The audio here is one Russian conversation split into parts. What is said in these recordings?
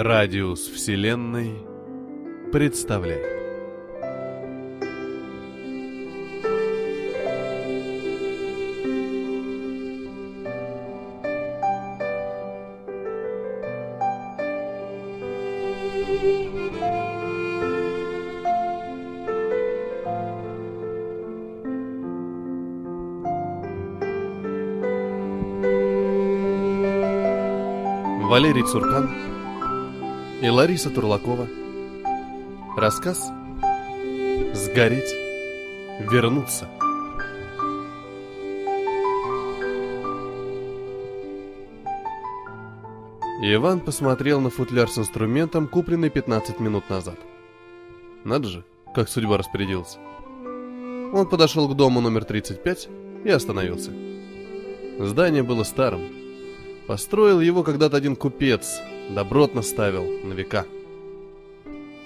Радиус Вселенной представляет. Валерий Цуркан и Лариса Турлакова. Рассказ «Сгореть, вернуться». Иван посмотрел на футляр с инструментом, купленный 15 минут назад. Надо же, как судьба распорядилась. Он подошел к дому номер 35 и остановился. Здание было старым, Построил его когда-то один купец, добротно ставил, на века.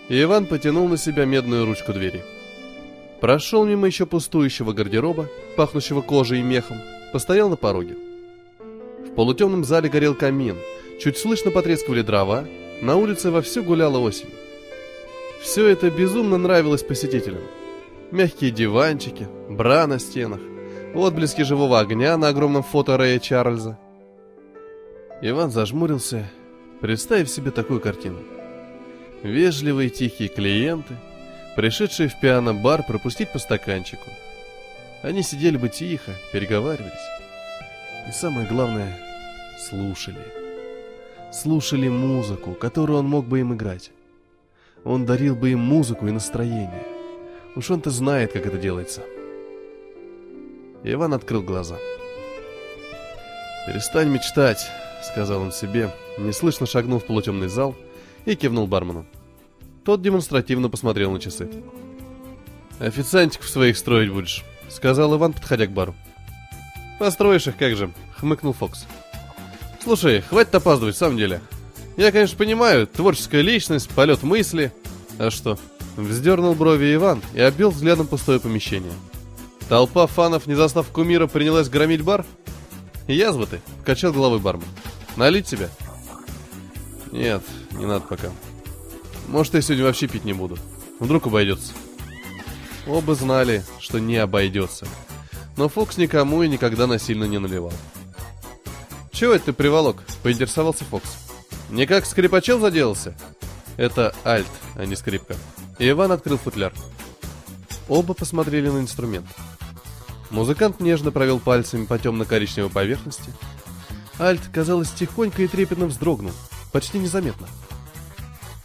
И Иван потянул на себя медную ручку двери. Прошел мимо еще пустующего гардероба, пахнущего кожей и мехом, постоял на пороге. В полутемном зале горел камин, чуть слышно потрескивали дрова, на улице вовсю гуляла осень. Все это безумно нравилось посетителям. Мягкие диванчики, бра на стенах, отблески живого огня на огромном фото Рэя Чарльза – Иван зажмурился, представив себе такую картину. Вежливые тихие клиенты, пришедшие в пиано-бар пропустить по стаканчику. Они сидели бы тихо, переговаривались. И самое главное, слушали. Слушали музыку, которую он мог бы им играть. Он дарил бы им музыку и настроение. Уж он-то знает, как это делается. Иван открыл глаза. «Перестань мечтать», — сказал он себе, неслышно шагнул в полутемный зал и кивнул бармену. Тот демонстративно посмотрел на часы. «Официантиков своих строить будешь», — сказал Иван, подходя к бару. «Построишь их как же», — хмыкнул Фокс. «Слушай, хватит опаздывать, в самом деле. Я, конечно, понимаю, творческая личность, полет мысли. А что?» Вздернул брови Иван и обвел взглядом пустое помещение. Толпа фанов, не застав кумира, принялась громить бар? Язва ты, качал головой бармен. Налить тебе? Нет, не надо пока. Может, я сегодня вообще пить не буду. Вдруг обойдется. Оба знали, что не обойдется. Но Фокс никому и никогда насильно не наливал. «Чего это ты приволок?» — поинтересовался Фокс. «Никак скрипачел заделался?» «Это альт, а не скрипка». И Иван открыл футляр. Оба посмотрели на инструмент. Музыкант нежно провел пальцами по темно-коричневой поверхности, Альт, казалось, тихонько и трепетно вздрогнул. Почти незаметно.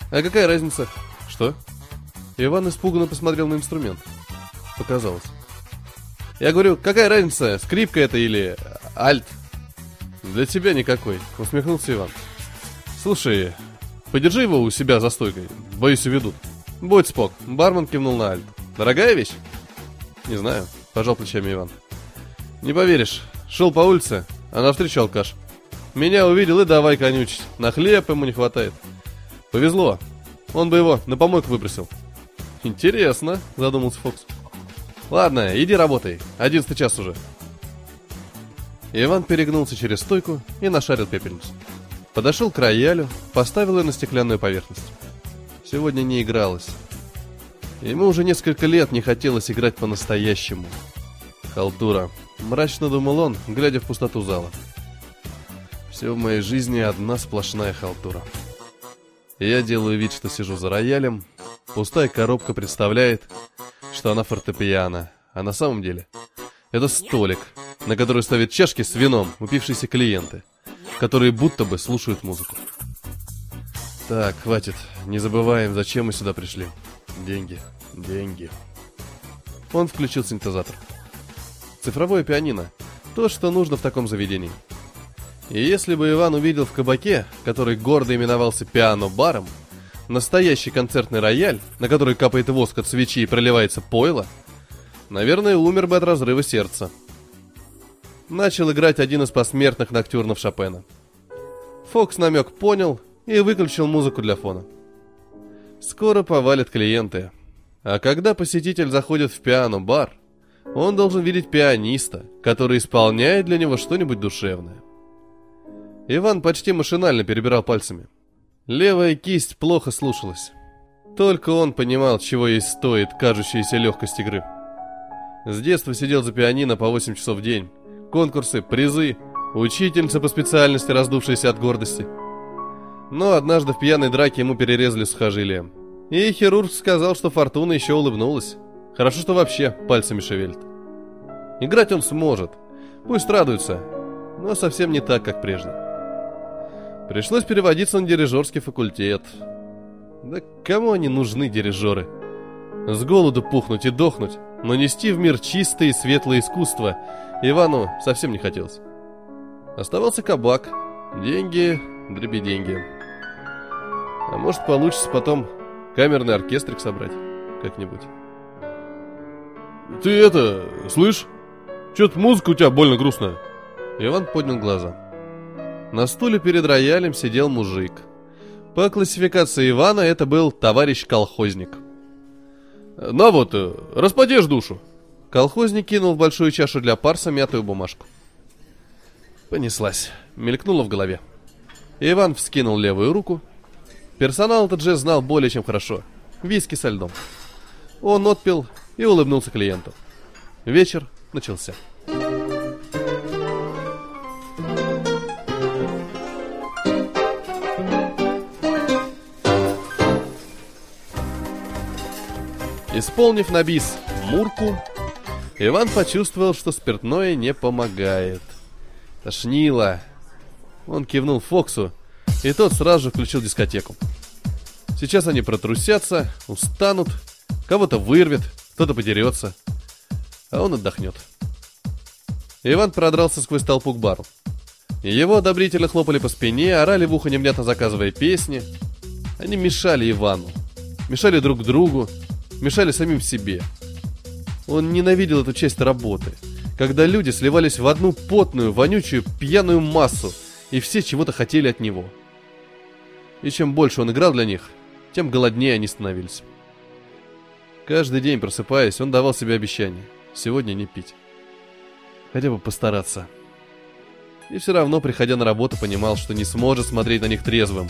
«А какая разница?» «Что?» Иван испуганно посмотрел на инструмент. Показалось. «Я говорю, какая разница, скрипка это или альт?» «Для тебя никакой», — усмехнулся Иван. «Слушай, подержи его у себя за стойкой. Боюсь, уведут». «Будь спок», — бармен кивнул на альт. «Дорогая вещь?» «Не знаю», — пожал плечами Иван. «Не поверишь, шел по улице, а навстречу алкаш. Меня увидел и давай конючить. На хлеб ему не хватает. Повезло. Он бы его на помойку выбросил. Интересно, задумался Фокс. Ладно, иди работай. Одиннадцатый час уже. Иван перегнулся через стойку и нашарил пепельницу. Подошел к роялю, поставил ее на стеклянную поверхность. Сегодня не игралось. Ему уже несколько лет не хотелось играть по-настоящему. Халтура. Мрачно думал он, глядя в пустоту зала. Все в моей жизни одна сплошная халтура. Я делаю вид, что сижу за роялем. Пустая коробка представляет, что она фортепиано. А на самом деле это столик, на который ставят чашки с вином упившиеся клиенты, которые будто бы слушают музыку. Так, хватит. Не забываем, зачем мы сюда пришли. Деньги. Деньги. Он включил синтезатор. Цифровое пианино. То, что нужно в таком заведении. И если бы Иван увидел в кабаке, который гордо именовался пиано-баром, настоящий концертный рояль, на который капает воск от свечи и проливается пойло, наверное, умер бы от разрыва сердца. Начал играть один из посмертных ноктюрнов Шопена. Фокс намек понял и выключил музыку для фона. Скоро повалят клиенты. А когда посетитель заходит в пиано-бар – он должен видеть пианиста, который исполняет для него что-нибудь душевное. Иван почти машинально перебирал пальцами. Левая кисть плохо слушалась. Только он понимал, чего ей стоит кажущаяся легкость игры. С детства сидел за пианино по 8 часов в день. Конкурсы, призы, учительница по специальности, раздувшаяся от гордости. Но однажды в пьяной драке ему перерезали сухожилие. И хирург сказал, что фортуна еще улыбнулась. Хорошо, что вообще пальцами шевелит. Играть он сможет. Пусть радуется. Но совсем не так, как прежде. Пришлось переводиться на дирижерский факультет. Да кому они нужны, дирижеры? С голоду пухнуть и дохнуть, но нести в мир чистое и светлое искусство Ивану совсем не хотелось. Оставался кабак, деньги, дребеденьги. А может получится потом камерный оркестрик собрать как-нибудь. Ты это, слышь? Чё-то музыка у тебя больно грустная. Иван поднял глаза. На стуле перед роялем сидел мужик. По классификации Ивана это был товарищ-колхозник. На вот, э, распадешь душу. Колхозник кинул в большую чашу для парса мятую бумажку. Понеслась. Мелькнула в голове. Иван вскинул левую руку. Персонал этот же знал более чем хорошо. Виски со льдом. Он отпил и улыбнулся клиенту. Вечер начался. Исполнив на бис «Мурку», Иван почувствовал, что спиртное не помогает. Тошнило. Он кивнул Фоксу, и тот сразу же включил дискотеку. Сейчас они протрусятся, устанут, кого-то вырвет, кто-то подерется, а он отдохнет. Иван продрался сквозь толпу к бару. Его одобрительно хлопали по спине, орали в ухо невнятно заказывая песни. Они мешали Ивану, мешали друг другу, мешали самим себе. Он ненавидел эту часть работы, когда люди сливались в одну потную, вонючую, пьяную массу, и все чего-то хотели от него. И чем больше он играл для них, тем голоднее они становились. Каждый день просыпаясь, он давал себе обещание сегодня не пить. Хотя бы постараться. И все равно, приходя на работу, понимал, что не сможет смотреть на них трезвым.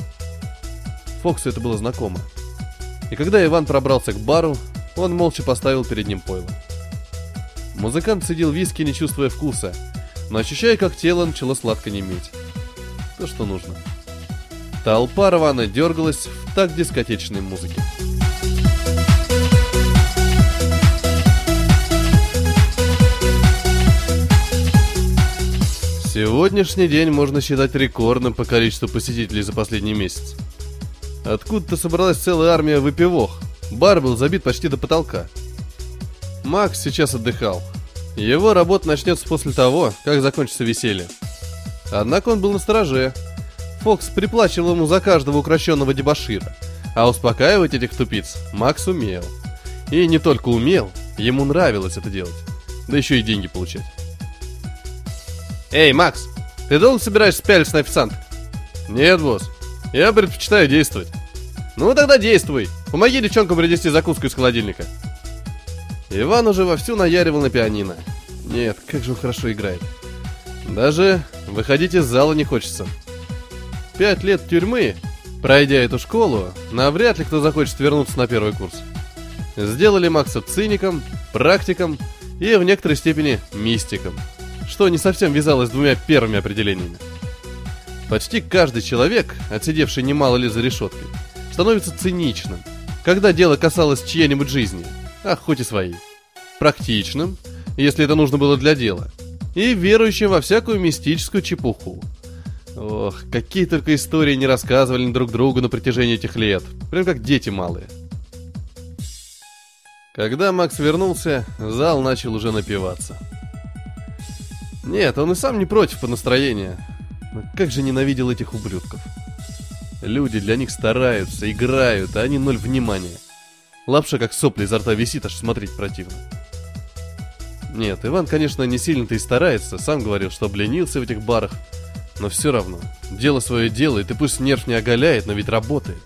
Фоксу это было знакомо. И когда Иван пробрался к бару, он молча поставил перед ним пойло. Музыкант цедил виски, не чувствуя вкуса, но ощущая, как тело начало сладко неметь. То, что нужно. Толпа рвано дергалась в так дискотечной музыке. Сегодняшний день можно считать рекордным по количеству посетителей за последний месяц. Откуда-то собралась целая армия выпивох. Бар был забит почти до потолка. Макс сейчас отдыхал. Его работа начнется после того, как закончится веселье. Однако он был на стороже. Фокс приплачивал ему за каждого укращенного дебашира. А успокаивать этих тупиц Макс умел. И не только умел, ему нравилось это делать. Да еще и деньги получать. «Эй, Макс, ты долго собираешься пялиться на официанта?» «Нет, босс. Я предпочитаю действовать. Ну тогда действуй. Помоги девчонкам принести закуску из холодильника. Иван уже вовсю наяривал на пианино. Нет, как же он хорошо играет. Даже выходить из зала не хочется. Пять лет тюрьмы, пройдя эту школу, навряд ли кто захочет вернуться на первый курс. Сделали Макса циником, практиком и в некоторой степени мистиком, что не совсем вязалось с двумя первыми определениями. Почти каждый человек, отсидевший немало лет за решеткой, становится циничным, когда дело касалось чьей-нибудь жизни, а хоть и своей. Практичным, если это нужно было для дела, и верующим во всякую мистическую чепуху. Ох, какие только истории не рассказывали друг другу на протяжении этих лет, прям как дети малые. Когда Макс вернулся, зал начал уже напиваться. Нет, он и сам не против по настроению, но как же ненавидел этих ублюдков. Люди для них стараются, играют, а они ноль внимания. Лапша как сопли изо рта висит, аж смотреть противно. Нет, Иван, конечно, не сильно-то и старается, сам говорил, что обленился в этих барах. Но все равно, дело свое делает, и пусть нерв не оголяет, но ведь работает.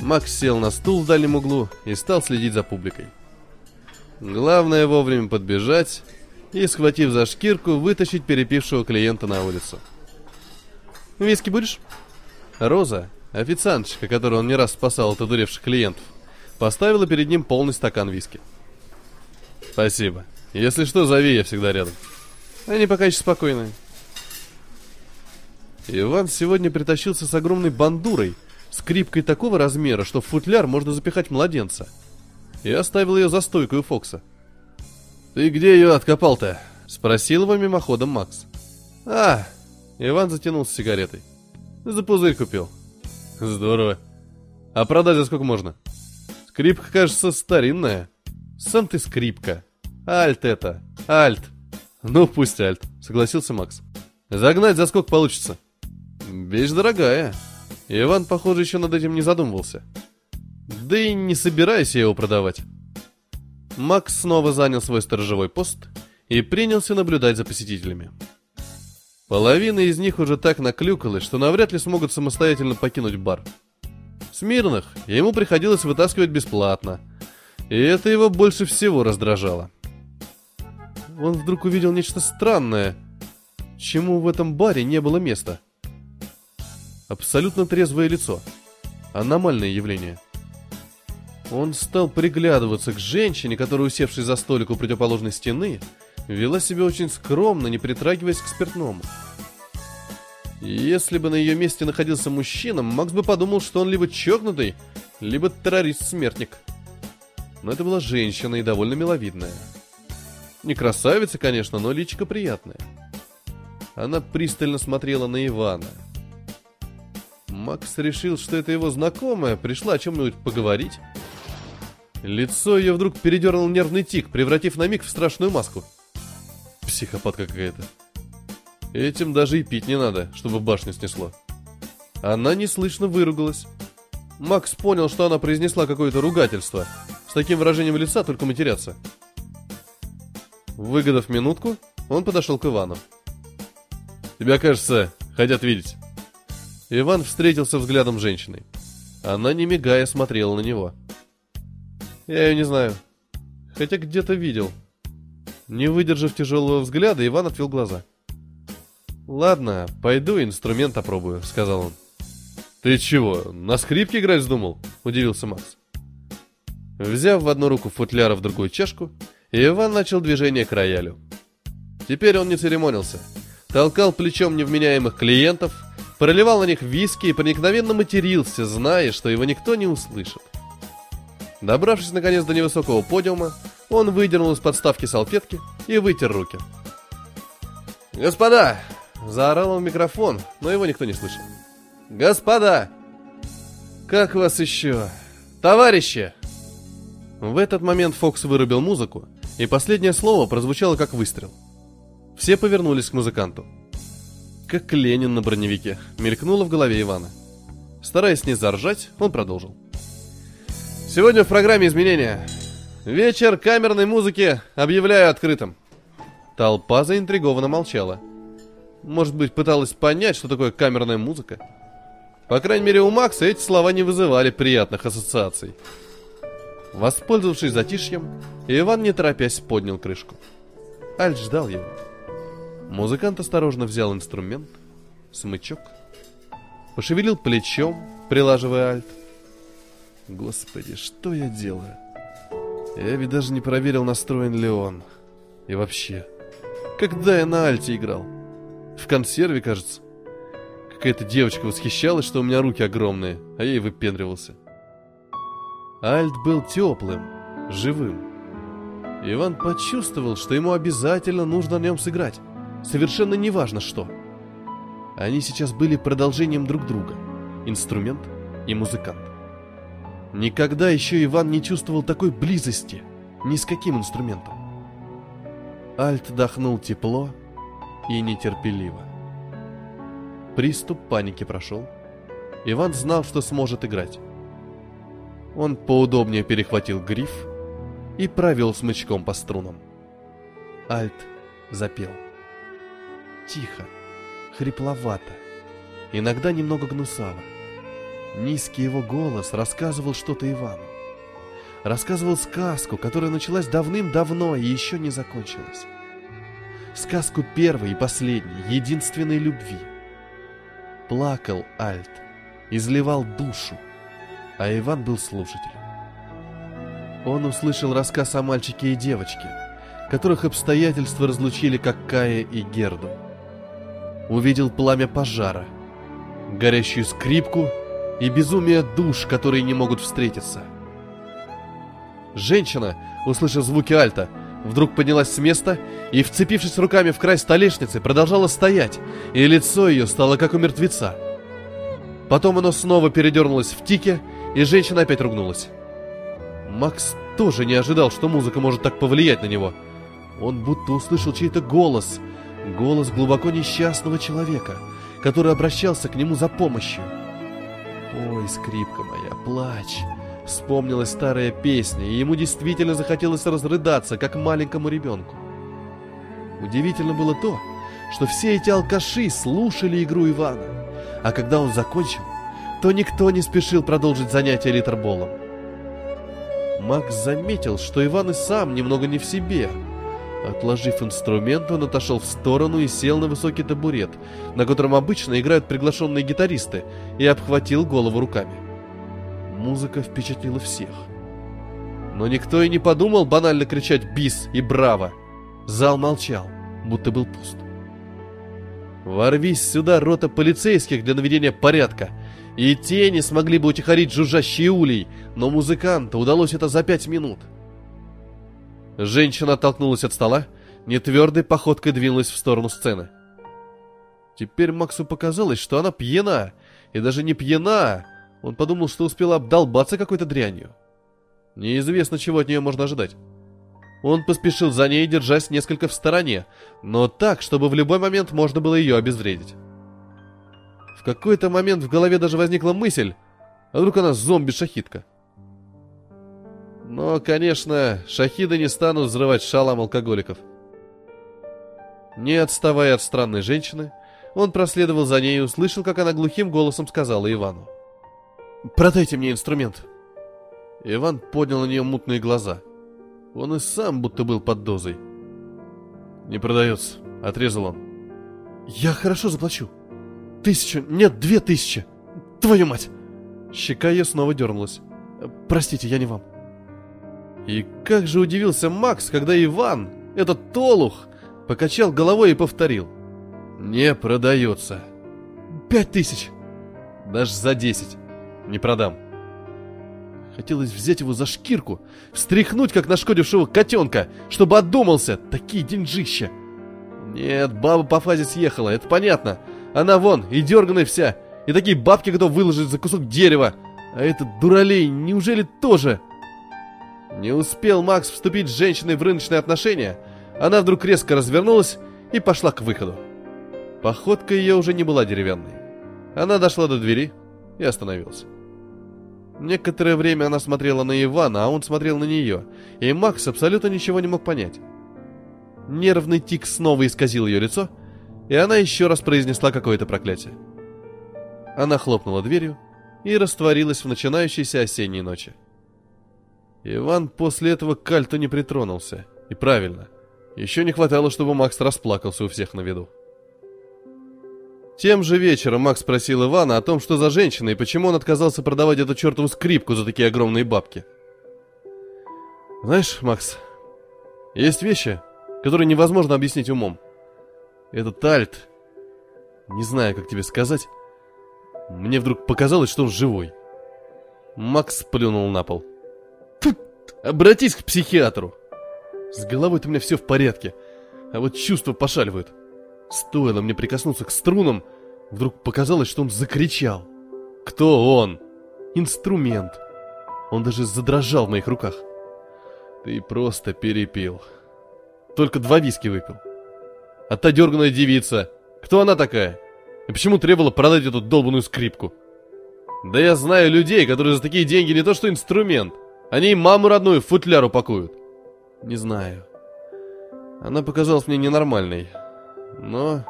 Макс сел на стул в дальнем углу и стал следить за публикой. Главное вовремя подбежать и, схватив за шкирку, вытащить перепившего клиента на улицу. «Виски будешь?» Роза, Официанточка, которую он не раз спасал от одуревших клиентов, поставила перед ним полный стакан виски. «Спасибо. Если что, зови, я всегда рядом». «Они пока еще спокойные». Иван сегодня притащился с огромной бандурой, скрипкой такого размера, что в футляр можно запихать младенца. И оставил ее за стойкой у Фокса. «Ты где ее откопал-то?» — спросил его мимоходом Макс. «А!» — Иван затянулся сигаретой. «За пузырь купил». «Здорово. А продать за сколько можно?» «Скрипка, кажется, старинная». «Сам ты скрипка. Альт это. Альт». «Ну, пусть альт», — согласился Макс. «Загнать за сколько получится?» Вещь дорогая. Иван, похоже, еще над этим не задумывался. Да и не собираюсь я его продавать. Макс снова занял свой сторожевой пост и принялся наблюдать за посетителями. Половина из них уже так наклюкалась, что навряд ли смогут самостоятельно покинуть бар. Смирных ему приходилось вытаскивать бесплатно, и это его больше всего раздражало. Он вдруг увидел нечто странное, чему в этом баре не было места – Абсолютно трезвое лицо. Аномальное явление. Он стал приглядываться к женщине, которая, усевшись за столик у противоположной стены, вела себя очень скромно, не притрагиваясь к спиртному. Если бы на ее месте находился мужчина, Макс бы подумал, что он либо чокнутый, либо террорист-смертник. Но это была женщина и довольно миловидная. Не красавица, конечно, но личико приятное. Она пристально смотрела на Ивана – Макс решил, что это его знакомая, пришла о чем-нибудь поговорить. Лицо ее вдруг передернул нервный тик, превратив на миг в страшную маску. Психопатка какая-то. Этим даже и пить не надо, чтобы башню снесло. Она неслышно выругалась. Макс понял, что она произнесла какое-то ругательство. С таким выражением лица только матеряться. Выгодав минутку, он подошел к Ивану. «Тебя, кажется, хотят видеть». Иван встретился взглядом с женщиной. Она, не мигая, смотрела на него. «Я ее не знаю. Хотя где-то видел». Не выдержав тяжелого взгляда, Иван отвел глаза. «Ладно, пойду инструмент опробую», — сказал он. «Ты чего, на скрипке играть вздумал?» — удивился Макс. Взяв в одну руку футляра, в другую чашку, Иван начал движение к роялю. Теперь он не церемонился. Толкал плечом невменяемых клиентов, проливал на них виски и проникновенно матерился, зная, что его никто не услышит. Добравшись наконец до невысокого подиума, он выдернул из подставки салфетки и вытер руки. «Господа!» – заорал он в микрофон, но его никто не слышал. «Господа! Как вас еще? Товарищи!» В этот момент Фокс вырубил музыку, и последнее слово прозвучало как выстрел. Все повернулись к музыканту – как Ленин на броневике, мелькнуло в голове Ивана. Стараясь не заржать, он продолжил. Сегодня в программе изменения. Вечер камерной музыки объявляю открытым. Толпа заинтригованно молчала. Может быть, пыталась понять, что такое камерная музыка? По крайней мере, у Макса эти слова не вызывали приятных ассоциаций. Воспользовавшись затишьем, Иван, не торопясь, поднял крышку. Альт ждал его. Музыкант осторожно взял инструмент, смычок, пошевелил плечом, прилаживая альт. Господи, что я делаю? Я ведь даже не проверил, настроен ли он. И вообще, когда я на альте играл? В консерве, кажется. Какая-то девочка восхищалась, что у меня руки огромные, а я и выпендривался. Альт был теплым, живым. Иван почувствовал, что ему обязательно нужно на нем сыграть. Совершенно неважно что. Они сейчас были продолжением друг друга. Инструмент и музыкант. Никогда еще Иван не чувствовал такой близости ни с каким инструментом. Альт дохнул тепло и нетерпеливо. Приступ паники прошел. Иван знал, что сможет играть. Он поудобнее перехватил гриф и провел смычком по струнам. Альт запел тихо, хрипловато, иногда немного гнусаво. Низкий его голос рассказывал что-то Ивану. Рассказывал сказку, которая началась давным-давно и еще не закончилась. Сказку первой и последней, единственной любви. Плакал Альт, изливал душу, а Иван был слушателем. Он услышал рассказ о мальчике и девочке, которых обстоятельства разлучили как Кая и Герду. Увидел пламя пожара, горящую скрипку и безумие душ, которые не могут встретиться. Женщина, услышав звуки альта, вдруг поднялась с места и, вцепившись руками в край столешницы, продолжала стоять, и лицо ее стало как у мертвеца. Потом оно снова передернулось в тике, и женщина опять ругнулась. Макс тоже не ожидал, что музыка может так повлиять на него. Он будто услышал чей-то голос, голос глубоко несчастного человека, который обращался к нему за помощью. «Ой, скрипка моя, плачь!» Вспомнилась старая песня, и ему действительно захотелось разрыдаться, как маленькому ребенку. Удивительно было то, что все эти алкаши слушали игру Ивана, а когда он закончил, то никто не спешил продолжить занятие литерболом. Макс заметил, что Иван и сам немного не в себе. Отложив инструмент, он отошел в сторону и сел на высокий табурет, на котором обычно играют приглашенные гитаристы, и обхватил голову руками. Музыка впечатлила всех. Но никто и не подумал банально кричать «Бис!» и «Браво!». Зал молчал, будто был пуст. Ворвись сюда рота полицейских для наведения порядка, и те не смогли бы утихарить жужжащий улей, но музыканту удалось это за пять минут. Женщина оттолкнулась от стола, нетвердой походкой двинулась в сторону сцены. Теперь Максу показалось, что она пьяна, и даже не пьяна, он подумал, что успела обдолбаться какой-то дрянью. Неизвестно, чего от нее можно ожидать. Он поспешил за ней, держась несколько в стороне, но так, чтобы в любой момент можно было ее обезвредить. В какой-то момент в голове даже возникла мысль, а вдруг она зомби-шахидка. Но, конечно, шахиды не станут взрывать шалом алкоголиков. Не отставая от странной женщины, он проследовал за ней и услышал, как она глухим голосом сказала Ивану. «Продайте мне инструмент». Иван поднял на нее мутные глаза. Он и сам будто был под дозой. «Не продается», — отрезал он. «Я хорошо заплачу. Тысячу, нет, две тысячи. Твою мать!» Щека ее снова дернулась. «Простите, я не вам». И как же удивился Макс, когда Иван, этот толух, покачал головой и повторил. «Не продается». «Пять тысяч». «Даже за десять». Не продам. Хотелось взять его за шкирку, встряхнуть, как нашкодившего котенка, чтобы отдумался. Такие деньжища. Нет, баба по фазе съехала, это понятно. Она вон, и дерганая вся, и такие бабки готов выложить за кусок дерева. А этот дуралей, неужели тоже? Не успел Макс вступить с женщиной в рыночные отношения, она вдруг резко развернулась и пошла к выходу. Походка ее уже не была деревянной. Она дошла до двери и остановилась. Некоторое время она смотрела на Ивана, а он смотрел на нее, и Макс абсолютно ничего не мог понять. Нервный тик снова исказил ее лицо, и она еще раз произнесла какое-то проклятие. Она хлопнула дверью и растворилась в начинающейся осенней ночи. Иван после этого к кальту не притронулся. И правильно. Еще не хватало, чтобы Макс расплакался у всех на виду. Тем же вечером Макс спросил Ивана о том, что за женщина и почему он отказался продавать эту чертову скрипку за такие огромные бабки. Знаешь, Макс, есть вещи, которые невозможно объяснить умом. Этот альт, не знаю, как тебе сказать, мне вдруг показалось, что он живой. Макс плюнул на пол. Обратись к психиатру. С головой-то у меня все в порядке, а вот чувства пошаливают. Стоило мне прикоснуться к струнам, вдруг показалось, что он закричал. Кто он? Инструмент. Он даже задрожал в моих руках. Ты просто перепил. Только два виски выпил. А та дерганая девица, кто она такая? И почему требовала продать эту долбанную скрипку? Да я знаю людей, которые за такие деньги не то что инструмент. Они маму родную в футляр упакуют. Не знаю. Она показалась мне ненормальной. Но...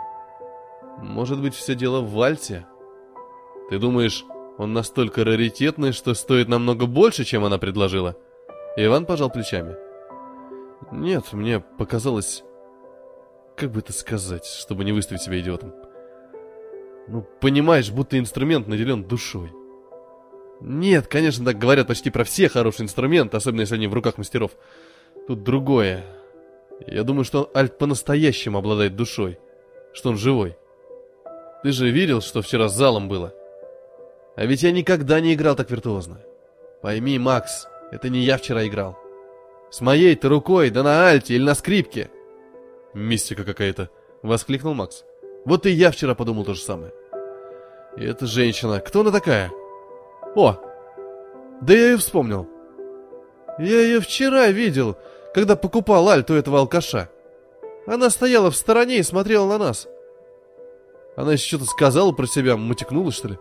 Может быть, все дело в вальсе? Ты думаешь, он настолько раритетный, что стоит намного больше, чем она предложила? Иван пожал плечами. Нет, мне показалось... Как бы это сказать, чтобы не выставить себя идиотом? Ну, понимаешь, будто инструмент наделен душой. Нет, конечно, так говорят почти про все хорошие инструменты, особенно если они в руках мастеров. Тут другое. Я думаю, что Альт по-настоящему обладает душой. Что он живой. Ты же видел, что вчера с залом было? А ведь я никогда не играл так виртуозно. Пойми, Макс, это не я вчера играл. С моей-то рукой, да на альте или на скрипке. Мистика какая-то, воскликнул Макс. Вот и я вчера подумал то же самое. И эта женщина, кто она такая? О, да я ее вспомнил. Я ее вчера видел, когда покупал альту этого алкаша. Она стояла в стороне и смотрела на нас. Она еще что-то сказала про себя, мотикнула, что ли?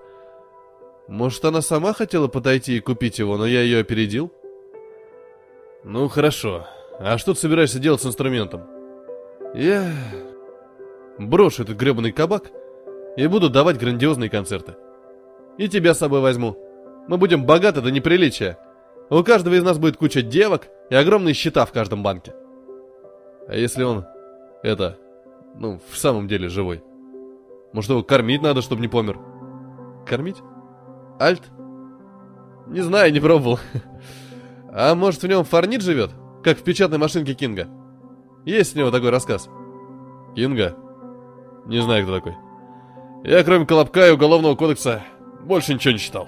Может, она сама хотела подойти и купить его, но я ее опередил? Ну, хорошо. А что ты собираешься делать с инструментом? Я брошу этот гребаный кабак и буду давать грандиозные концерты. И тебя с собой возьму. Мы будем богаты до неприличия. У каждого из нас будет куча девок и огромные счета в каждом банке. А если он, это, ну, в самом деле живой? Может, его кормить надо, чтобы не помер? Кормить? Альт? Не знаю, не пробовал. А может, в нем фарнит живет? Как в печатной машинке Кинга? Есть у него такой рассказ. Кинга? Не знаю, кто такой. Я, кроме Колобка и Уголовного кодекса, больше ничего не читал.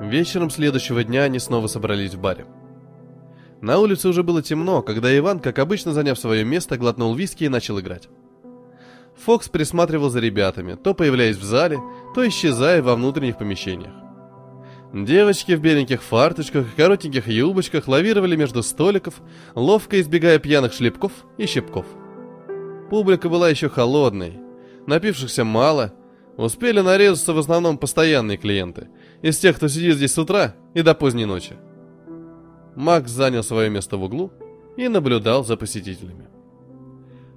Вечером следующего дня они снова собрались в баре. На улице уже было темно, когда Иван, как обычно заняв свое место, глотнул виски и начал играть. Фокс присматривал за ребятами, то появляясь в зале, то исчезая во внутренних помещениях. Девочки в беленьких фарточках и коротеньких юбочках лавировали между столиков, ловко избегая пьяных шлепков и щепков. Публика была еще холодной, напившихся мало, успели нарезаться в основном постоянные клиенты, из тех, кто сидит здесь с утра и до поздней ночи. Макс занял свое место в углу и наблюдал за посетителями.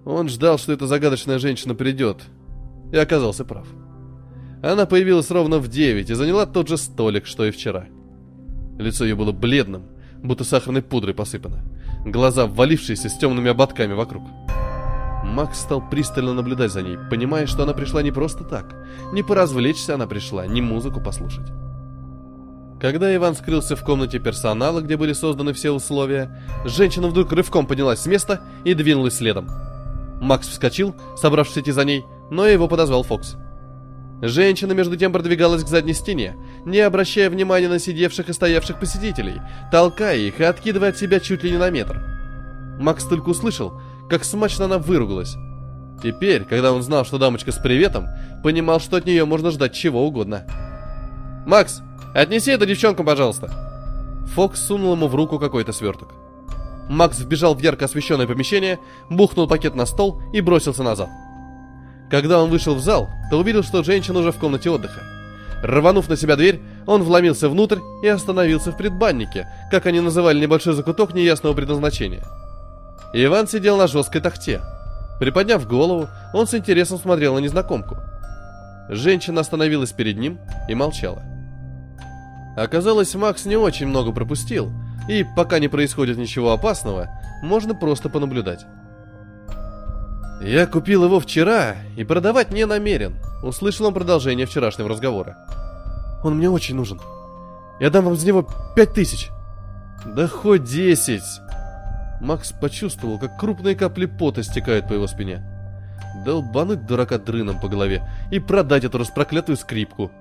Он ждал, что эта загадочная женщина придет, и оказался прав. Она появилась ровно в девять и заняла тот же столик, что и вчера. Лицо ее было бледным, будто сахарной пудрой посыпано. Глаза ввалившиеся с темными ободками вокруг. Макс стал пристально наблюдать за ней, понимая, что она пришла не просто так. Не поразвлечься она пришла, не музыку послушать. Когда Иван скрылся в комнате персонала, где были созданы все условия, женщина вдруг рывком поднялась с места и двинулась следом. Макс вскочил, собравшись идти за ней, но его подозвал Фокс. Женщина между тем продвигалась к задней стене, не обращая внимания на сидевших и стоявших посетителей, толкая их и откидывая от себя чуть ли не на метр. Макс только услышал, как смачно она выругалась. Теперь, когда он знал, что дамочка с приветом, понимал, что от нее можно ждать чего угодно. «Макс, отнеси это девчонкам, пожалуйста!» Фокс сунул ему в руку какой-то сверток. Макс вбежал в ярко освещенное помещение, бухнул пакет на стол и бросился назад. Когда он вышел в зал, то увидел, что женщина уже в комнате отдыха. Рванув на себя дверь, он вломился внутрь и остановился в предбаннике, как они называли небольшой закуток неясного предназначения. Иван сидел на жесткой тахте. Приподняв голову, он с интересом смотрел на незнакомку. Женщина остановилась перед ним и молчала. Оказалось, Макс не очень много пропустил, и пока не происходит ничего опасного, можно просто понаблюдать. «Я купил его вчера и продавать не намерен», — услышал он продолжение вчерашнего разговора. «Он мне очень нужен. Я дам вам за него пять тысяч». «Да хоть десять!» Макс почувствовал, как крупные капли пота стекают по его спине. Долбануть дурака дрыном по голове и продать эту распроклятую скрипку.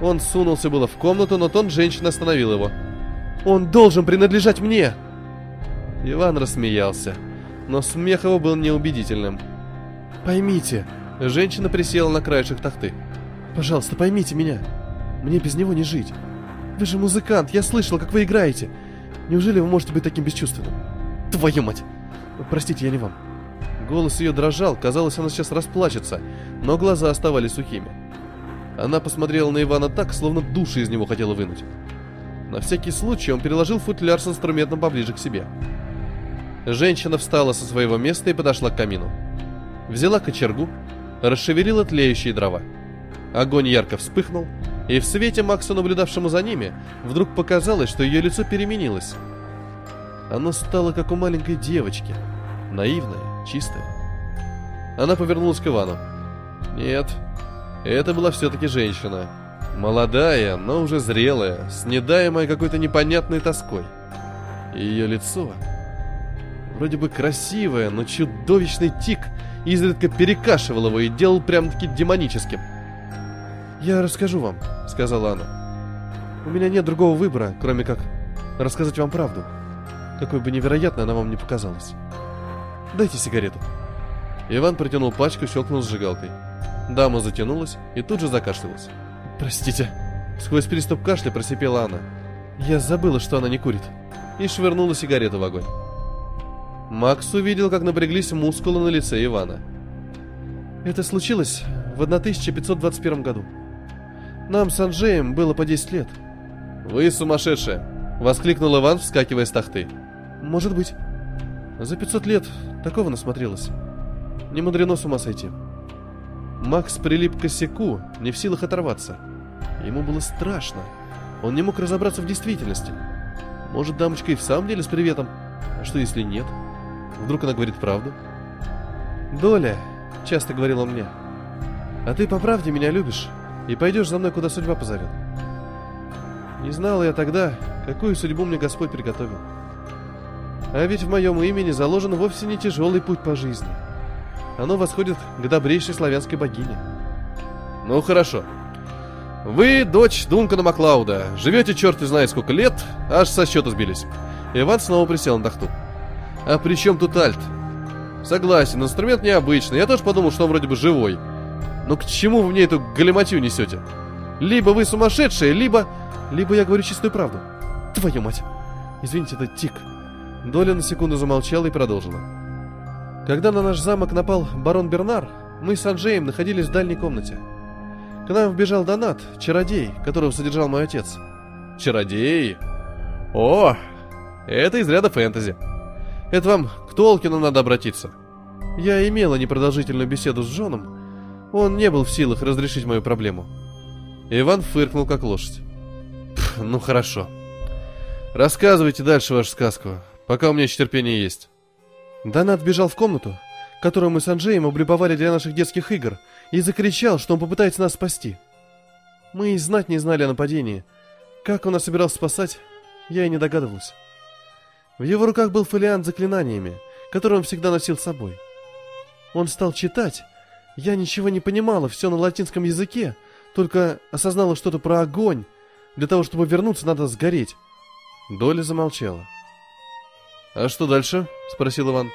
Он сунулся было в комнату, но тон женщины остановил его. Он должен принадлежать мне!» Иван рассмеялся, но смех его был неубедительным. «Поймите!» Женщина присела на краешек тахты. «Пожалуйста, поймите меня. Мне без него не жить. Вы же музыкант, я слышал, как вы играете. Неужели вы можете быть таким бесчувственным? Твою мать! Простите, я не вам». Голос ее дрожал, казалось, она сейчас расплачется, но глаза оставались сухими. Она посмотрела на Ивана так, словно души из него хотела вынуть. На всякий случай он переложил футляр с инструментом поближе к себе. Женщина встала со своего места и подошла к камину. Взяла кочергу, расшевелила тлеющие дрова. Огонь ярко вспыхнул, и в свете Макса, наблюдавшему за ними, вдруг показалось, что ее лицо переменилось. Оно стало как у маленькой девочки, наивное, чистое. Она повернулась к Ивану. Нет, это была все-таки женщина. Молодая, но уже зрелая, снедаемая какой-то непонятной тоской. Ее лицо... Вроде бы красивое, но чудовищный тик изредка перекашивал его и делал прям-таки демоническим. «Я расскажу вам», — сказала она. «У меня нет другого выбора, кроме как рассказать вам правду, какой бы невероятной она вам не показалась. Дайте сигарету». Иван протянул пачку и щелкнул зажигалкой. Дама затянулась и тут же закашлялась. «Простите». Сквозь приступ кашля просипела она. «Я забыла, что она не курит». И швырнула сигарету в огонь. Макс увидел, как напряглись мускулы на лице Ивана. Это случилось в 1521 году. Нам с Анжеем было по 10 лет. «Вы сумасшедшие!» — воскликнул Иван, вскакивая с тахты. «Может быть. За 500 лет такого насмотрелось. Не мудрено с ума сойти». Макс прилип к косяку, не в силах оторваться. Ему было страшно. Он не мог разобраться в действительности. Может, дамочка и в самом деле с приветом? А что, если нет? Вдруг она говорит правду? «Доля», — часто говорила мне, — «а ты по правде меня любишь и пойдешь за мной, куда судьба позовет». Не знал я тогда, какую судьбу мне Господь приготовил. А ведь в моем имени заложен вовсе не тяжелый путь по жизни. Оно восходит к добрейшей славянской богине. Ну хорошо. Вы дочь Дункана Маклауда. Живете черт и знает сколько лет, аж со счета сбились. Иван снова присел на тахту. А при чем тут альт? Согласен, инструмент необычный. Я тоже подумал, что он вроде бы живой. Но к чему вы мне эту галиматью несете? Либо вы сумасшедшие, либо... Либо я говорю чистую правду. Твою мать. Извините, это тик. Доля на секунду замолчала и продолжила. Когда на наш замок напал барон Бернар, мы с Анджеем находились в дальней комнате. К нам вбежал Донат, чародей, которого содержал мой отец. Чародей? О, это из ряда фэнтези. Это вам к Толкину надо обратиться. Я имела непродолжительную беседу с Джоном. Он не был в силах разрешить мою проблему. Иван фыркнул, как лошадь. ну хорошо. Рассказывайте дальше вашу сказку, пока у меня еще терпение есть. Донат бежал в комнату, которую мы с Анджеем облюбовали для наших детских игр, и закричал, что он попытается нас спасти. Мы и знать не знали о нападении. Как он нас собирался спасать, я и не догадывался. В его руках был фолиант с заклинаниями, который он всегда носил с собой. Он стал читать. Я ничего не понимала, все на латинском языке, только осознала что-то про огонь. Для того, чтобы вернуться, надо сгореть. Доля замолчала. «А что дальше?» — спросил Иван.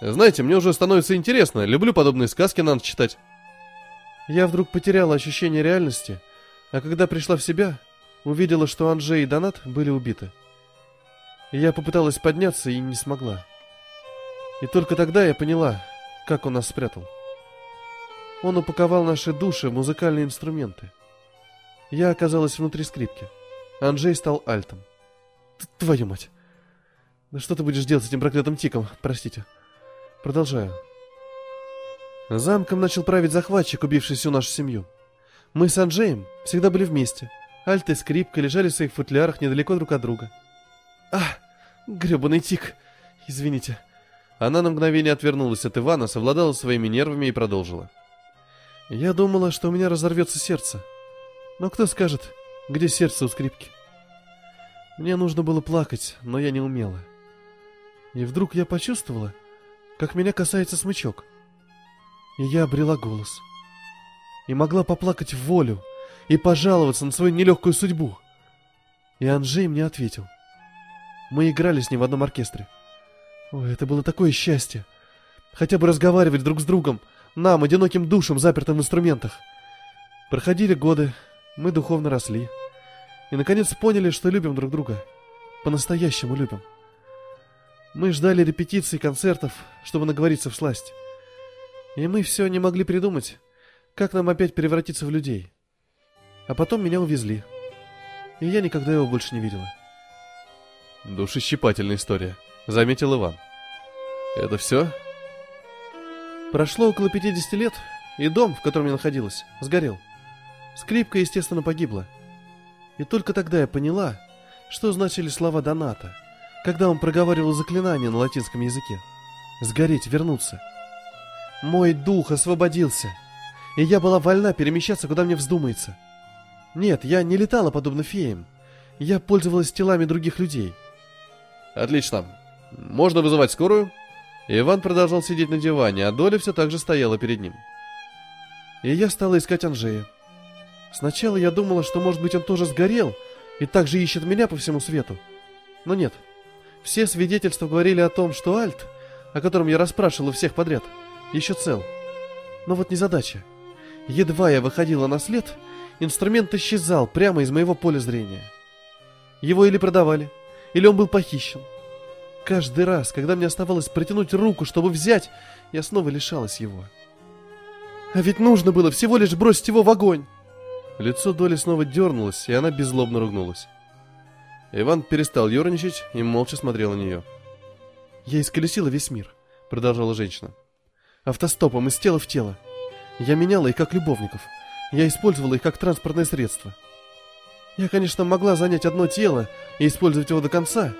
«Знаете, мне уже становится интересно. Люблю подобные сказки, надо читать». Я вдруг потеряла ощущение реальности, а когда пришла в себя, увидела, что Анжей и Донат были убиты. Я попыталась подняться и не смогла. И только тогда я поняла, как он нас спрятал. Он упаковал наши души в музыкальные инструменты. Я оказалась внутри скрипки. Анджей стал альтом. Твою мать! Да что ты будешь делать с этим проклятым тиком? Простите. Продолжаю. Замком начал править захватчик, убивший всю нашу семью. Мы с Анджеем всегда были вместе. Альт и скрипка лежали в своих футлярах недалеко друг от друга. А, гребаный тик. Извините. Она на мгновение отвернулась от Ивана, совладала своими нервами и продолжила. Я думала, что у меня разорвется сердце. Но кто скажет, где сердце у скрипки? Мне нужно было плакать, но я не умела. И вдруг я почувствовала, как меня касается смычок. И я обрела голос. И могла поплакать в волю и пожаловаться на свою нелегкую судьбу. И Анжей мне ответил — мы играли с ним в одном оркестре. Ой, это было такое счастье. Хотя бы разговаривать друг с другом, нам, одиноким душам, запертым в инструментах. Проходили годы, мы духовно росли. И, наконец, поняли, что любим друг друга. По-настоящему любим. Мы ждали репетиций, концертов, чтобы наговориться в сласть. И мы все не могли придумать, как нам опять превратиться в людей. А потом меня увезли. И я никогда его больше не видела. Душещипательная история, заметил Иван. Это все? Прошло около 50 лет, и дом, в котором я находилась, сгорел. Скрипка, естественно, погибла. И только тогда я поняла, что значили слова Доната, когда он проговаривал заклинание на латинском языке. Сгореть, вернуться. Мой дух освободился. и я была вольна перемещаться, куда мне вздумается. Нет, я не летала подобно феям. Я пользовалась телами других людей. Отлично. Можно вызывать скорую? Иван продолжал сидеть на диване, а Доля все так же стояла перед ним. И я стала искать Анжея. Сначала я думала, что, может быть, он тоже сгорел и также ищет меня по всему свету. Но нет. Все свидетельства говорили о том, что Альт, о котором я расспрашивала всех подряд, еще цел. Но вот незадача. Едва я выходила на след, инструмент исчезал прямо из моего поля зрения. Его или продавали, или он был похищен. Каждый раз, когда мне оставалось протянуть руку, чтобы взять, я снова лишалась его. А ведь нужно было всего лишь бросить его в огонь. Лицо Доли снова дернулось, и она беззлобно ругнулась. Иван перестал ерничать и молча смотрел на нее. «Я исколесила весь мир», — продолжала женщина. «Автостопом из тела в тело. Я меняла их как любовников. Я использовала их как транспортное средство. Я, конечно, могла занять одно тело и использовать его до конца,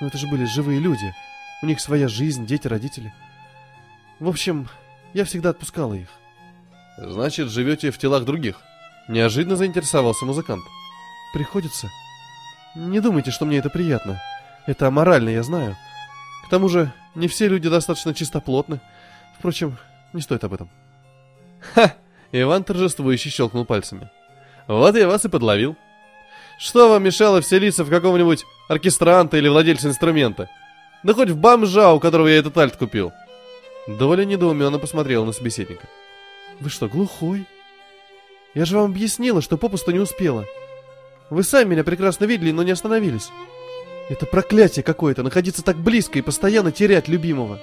но это же были живые люди. У них своя жизнь, дети, родители. В общем, я всегда отпускала их. Значит, живете в телах других? Неожиданно заинтересовался музыкант. Приходится. Не думайте, что мне это приятно. Это аморально, я знаю. К тому же, не все люди достаточно чистоплотны. Впрочем, не стоит об этом. Ха! Иван торжествующе щелкнул пальцами. Вот я вас и подловил. Что вам мешало вселиться в какого-нибудь оркестранта или владельца инструмента? Да хоть в бомжа, у которого я этот альт купил. Доля недоуменно посмотрела на собеседника. Вы что, глухой? Я же вам объяснила, что попусту не успела. Вы сами меня прекрасно видели, но не остановились. Это проклятие какое-то, находиться так близко и постоянно терять любимого.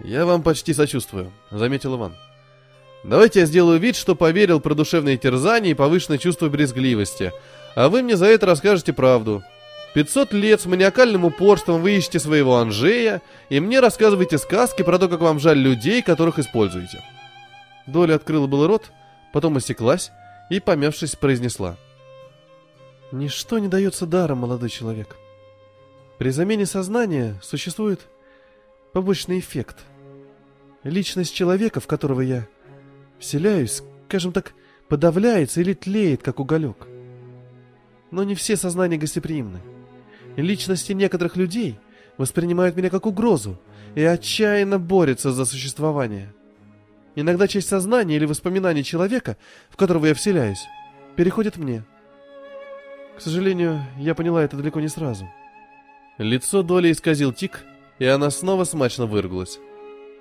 Я вам почти сочувствую, заметил Иван. Давайте я сделаю вид, что поверил про душевные терзания и повышенное чувство брезгливости, а вы мне за это расскажете правду. 500 лет с маниакальным упорством вы ищете своего Анжея, и мне рассказываете сказки про то, как вам жаль людей, которых используете. Доля открыла был рот, потом осеклась и, помявшись, произнесла. «Ничто не дается даром, молодой человек. При замене сознания существует побочный эффект. Личность человека, в которого я вселяюсь, скажем так, подавляется или тлеет, как уголек. Но не все сознания гостеприимны. Личности некоторых людей воспринимают меня как угрозу и отчаянно борются за существование. Иногда часть сознания или воспоминаний человека, в которого я вселяюсь, переходит мне. К сожалению, я поняла это далеко не сразу. Лицо Доли исказил тик, и она снова смачно выругалась.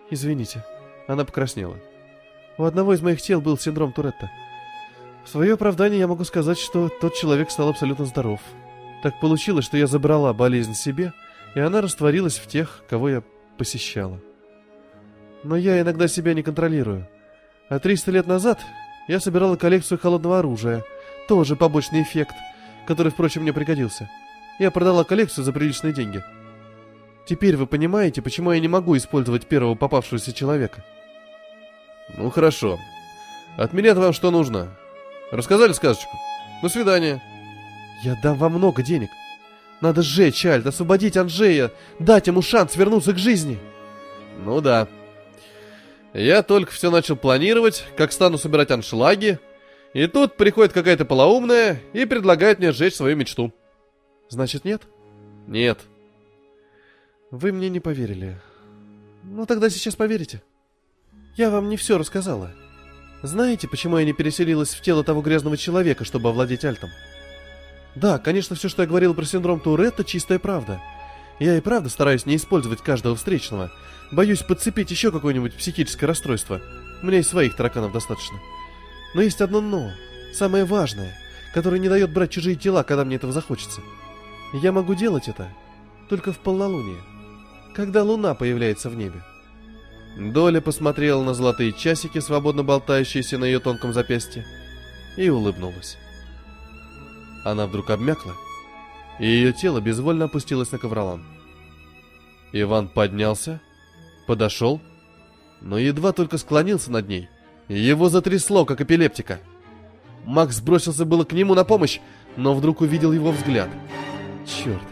Извините, она покраснела. У одного из моих тел был синдром Туретта. В свое оправдание я могу сказать, что тот человек стал абсолютно здоров. Так получилось, что я забрала болезнь себе, и она растворилась в тех, кого я посещала. Но я иногда себя не контролирую. А 300 лет назад я собирала коллекцию холодного оружия. Тоже побочный эффект, который, впрочем, мне пригодился. Я продала коллекцию за приличные деньги. Теперь вы понимаете, почему я не могу использовать первого попавшегося человека. Ну хорошо. От меня вам что нужно? Рассказали сказочку? До свидания. Я дам вам много денег. Надо сжечь Альт, освободить Анжея, дать ему шанс вернуться к жизни. Ну да. Я только все начал планировать, как стану собирать аншлаги, и тут приходит какая-то полоумная и предлагает мне сжечь свою мечту. Значит, нет? Нет. Вы мне не поверили. Ну тогда сейчас поверите. Я вам не все рассказала. Знаете, почему я не переселилась в тело того грязного человека, чтобы овладеть Альтом? Да, конечно, все, что я говорила про синдром Туретта, чистая правда. Я и правда стараюсь не использовать каждого встречного. Боюсь подцепить еще какое-нибудь психическое расстройство. Меня и своих тараканов достаточно. Но есть одно «но», самое важное, которое не дает брать чужие тела, когда мне этого захочется. Я могу делать это только в полнолуние, когда луна появляется в небе. Доля посмотрела на золотые часики, свободно болтающиеся на ее тонком запястье, и улыбнулась. Она вдруг обмякла, и ее тело безвольно опустилось на ковролан. Иван поднялся, подошел, но едва только склонился над ней, его затрясло, как эпилептика. Макс бросился было к нему на помощь, но вдруг увидел его взгляд. Черт,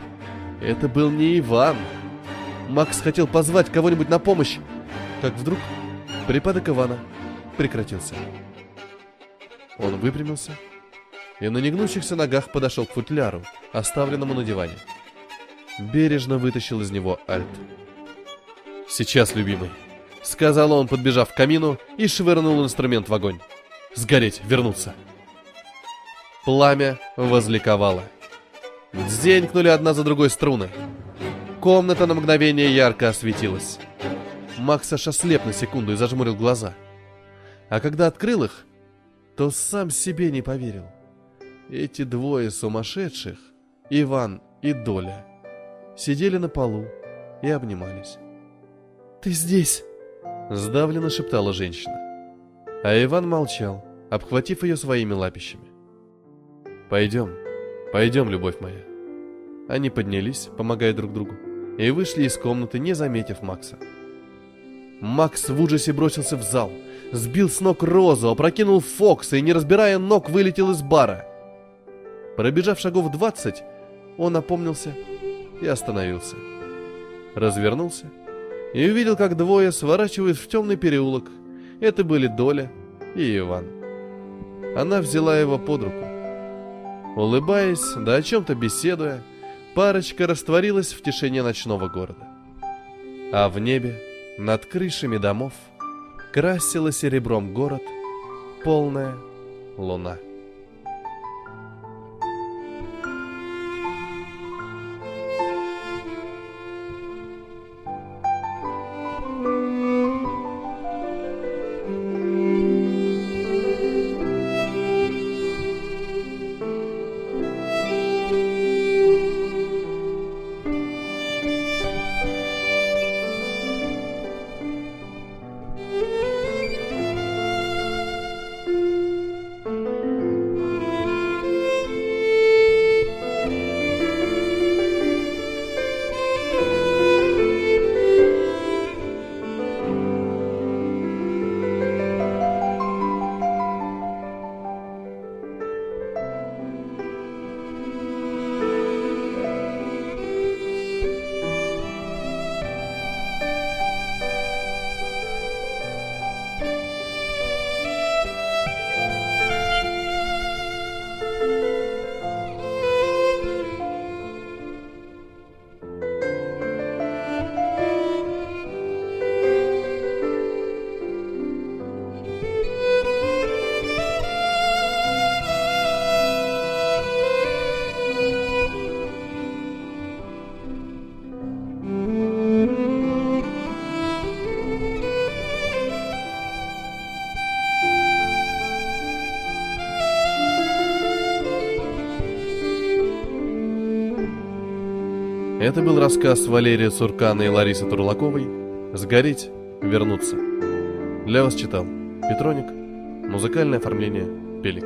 это был не Иван. Макс хотел позвать кого-нибудь на помощь, как вдруг припадок Ивана. прекратился. Он выпрямился и на негнущихся ногах подошел к футляру, оставленному на диване. Бережно вытащил из него альт. «Сейчас, любимый», — сказал он, подбежав к камину и швырнул инструмент в огонь. «Сгореть, вернуться». Пламя возликовало. Дзенькнули одна за другой струны. Комната на мгновение ярко осветилась. Макс аж ослеп на секунду и зажмурил глаза. А когда открыл их, то сам себе не поверил. Эти двое сумасшедших, Иван и Доля, сидели на полу и обнимались. «Ты здесь!» — сдавленно шептала женщина. А Иван молчал, обхватив ее своими лапищами. «Пойдем, пойдем, любовь моя». Они поднялись, помогая друг другу, и вышли из комнаты, не заметив Макса. Макс в ужасе бросился в зал, сбил с ног Розу, опрокинул Фокса и, не разбирая ног, вылетел из бара. Пробежав шагов двадцать, он опомнился и остановился. Развернулся и увидел, как двое сворачивают в темный переулок. Это были Доля и Иван. Она взяла его под руку. Улыбаясь, да о чем-то беседуя, парочка растворилась в тишине ночного города. А в небе, над крышами домов, красила серебром город полная луна. Это был рассказ Валерия Суркана и Ларисы Турлаковой «Сгореть, вернуться». Для вас читал Петроник, музыкальное оформление Пелик.